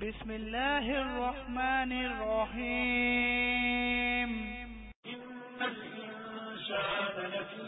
بسم الله الرحمن الرحيم. إن الإنسان لفي